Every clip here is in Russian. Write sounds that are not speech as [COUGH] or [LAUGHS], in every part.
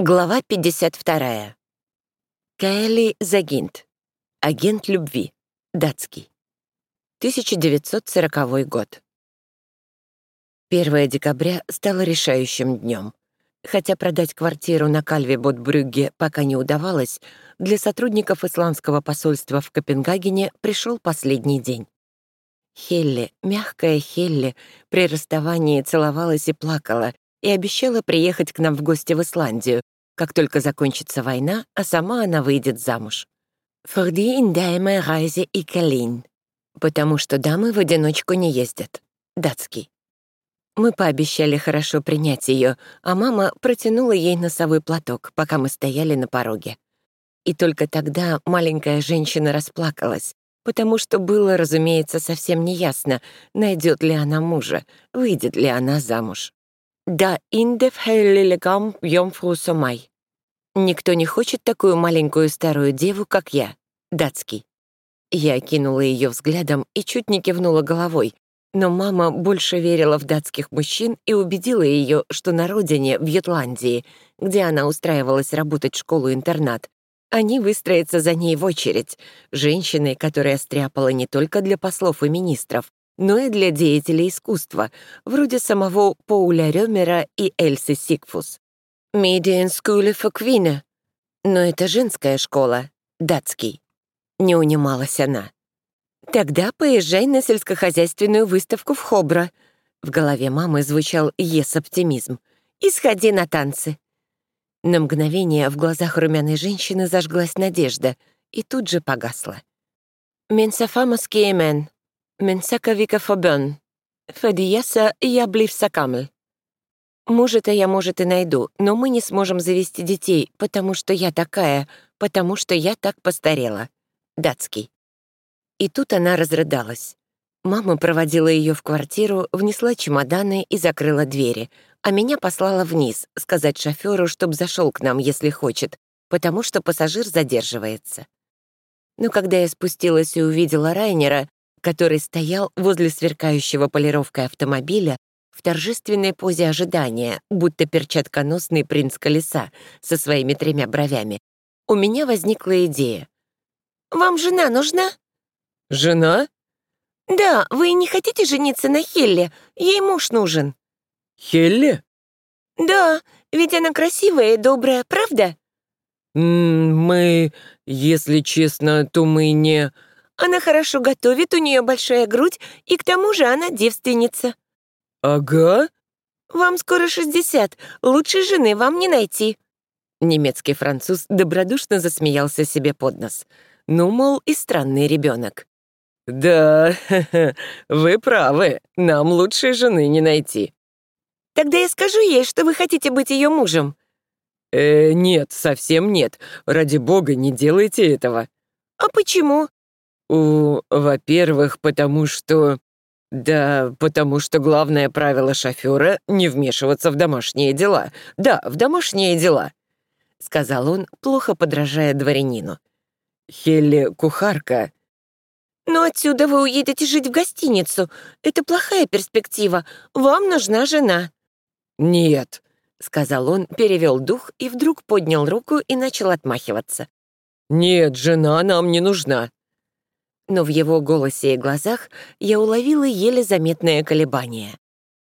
Глава 52. Каэли Загинт. Агент любви. Датский. 1940 год. 1 декабря стало решающим днем. Хотя продать квартиру на Кальве Ботбрюгге пока не удавалось, для сотрудников исландского посольства в Копенгагене пришел последний день. Хелли, мягкая Хелли, при расставании целовалась и плакала, и обещала приехать к нам в гости в Исландию, как только закончится война, а сама она выйдет замуж. «Форди индайме райзе и калин», потому что дамы в одиночку не ездят. Датский. Мы пообещали хорошо принять ее, а мама протянула ей носовой платок, пока мы стояли на пороге. И только тогда маленькая женщина расплакалась, потому что было, разумеется, совсем неясно, найдет ли она мужа, выйдет ли она замуж. «Да индев хейлилегам йомфру сомай». «Никто не хочет такую маленькую старую деву, как я». Датский. Я кинула ее взглядом и чуть не кивнула головой, но мама больше верила в датских мужчин и убедила ее, что на родине, в Ютландии, где она устраивалась работать в школу-интернат, они выстроятся за ней в очередь, женщиной, которая стряпала не только для послов и министров, но и для деятелей искусства, вроде самого Пауля Рёмера и Эльсы Сигфус. «Медиан Скуле Фоквина». Но это женская школа, датский. Не унималась она. «Тогда поезжай на сельскохозяйственную выставку в Хобро». В голове мамы звучал ес-оптимизм. «И сходи на танцы». На мгновение в глазах румяной женщины зажглась надежда и тут же погасла. «Менсафамас кеймен, менсака вика фобен, фадияса я бливса камль». Мужа-то я, может, и найду, но мы не сможем завести детей, потому что я такая, потому что я так постарела. Датский. И тут она разрыдалась. Мама проводила ее в квартиру, внесла чемоданы и закрыла двери, а меня послала вниз, сказать шоферу, чтоб зашел к нам, если хочет, потому что пассажир задерживается. Но когда я спустилась и увидела Райнера, который стоял возле сверкающего полировкой автомобиля в торжественной позе ожидания, будто перчатконосный принц колеса со своими тремя бровями, у меня возникла идея. Вам жена нужна?» «Жена?» «Да, вы не хотите жениться на Хелле? Ей муж нужен». «Хелле?» «Да, ведь она красивая и добрая, правда?» «Мы, если честно, то мы не...» «Она хорошо готовит, у нее большая грудь, и к тому же она девственница». «Ага?» «Вам скоро шестьдесят, лучшей жены вам не найти». Немецкий француз добродушно засмеялся себе под нос. Ну, мол, и странный ребенок. «Да, [LAUGHS] вы правы, нам лучшей жены не найти». «Тогда я скажу ей, что вы хотите быть ее мужем». «Э, нет, совсем нет. Ради бога, не делайте этого». «А почему?» «У, во-первых, потому что...» «Да, потому что главное правило шофера — не вмешиваться в домашние дела. Да, в домашние дела», — сказал он, плохо подражая дворянину. Хелли — кухарка». «Но отсюда вы уедете жить в гостиницу. Это плохая перспектива. Вам нужна жена». «Нет», — сказал он, перевел дух и вдруг поднял руку и начал отмахиваться. «Нет, жена нам не нужна». Но в его голосе и глазах я уловила еле заметное колебание.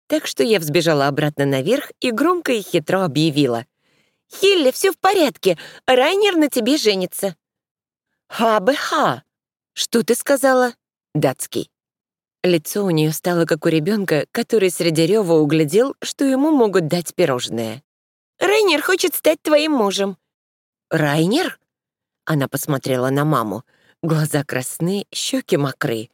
Так что я взбежала обратно наверх и громко и хитро объявила. «Хилли, все в порядке. Райнер на тебе женится». «Ха-бы-ха!» «Что ты сказала?» «Датский». Лицо у нее стало как у ребенка, который среди рева углядел, что ему могут дать пирожное. «Райнер хочет стать твоим мужем». «Райнер?» Она посмотрела на маму. Глаза красны, щеки мокры.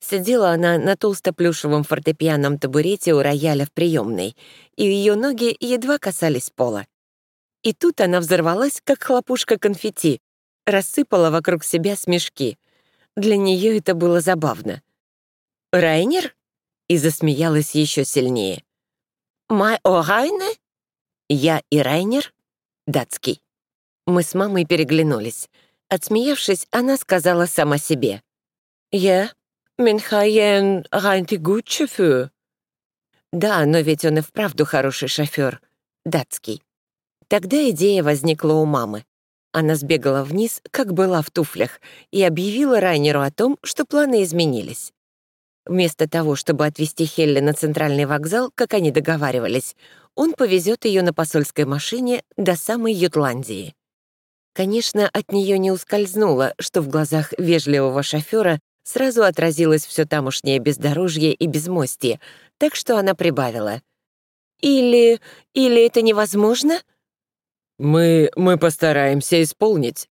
Сидела она на толсто-плюшевом фортепианном табурете у рояля в приемной, и ее ноги едва касались пола. И тут она взорвалась, как хлопушка конфетти, рассыпала вокруг себя смешки. Для нее это было забавно. «Райнер?» И засмеялась еще сильнее. «Май о Райне?» «Я и Райнер?» Датский. Мы с мамой переглянулись. Отсмеявшись, она сказала сама себе. «Я? Минхайен Райнти гуд шофер?» «Да, но ведь он и вправду хороший шофер. Датский». Тогда идея возникла у мамы. Она сбегала вниз, как была в туфлях, и объявила Райнеру о том, что планы изменились. Вместо того, чтобы отвезти Хелли на центральный вокзал, как они договаривались, он повезет ее на посольской машине до самой Ютландии. Конечно, от нее не ускользнуло, что в глазах вежливого шофера сразу отразилось все тамошнее бездорожье и безмостье, так что она прибавила. «Или... или это невозможно?» «Мы... мы постараемся исполнить»,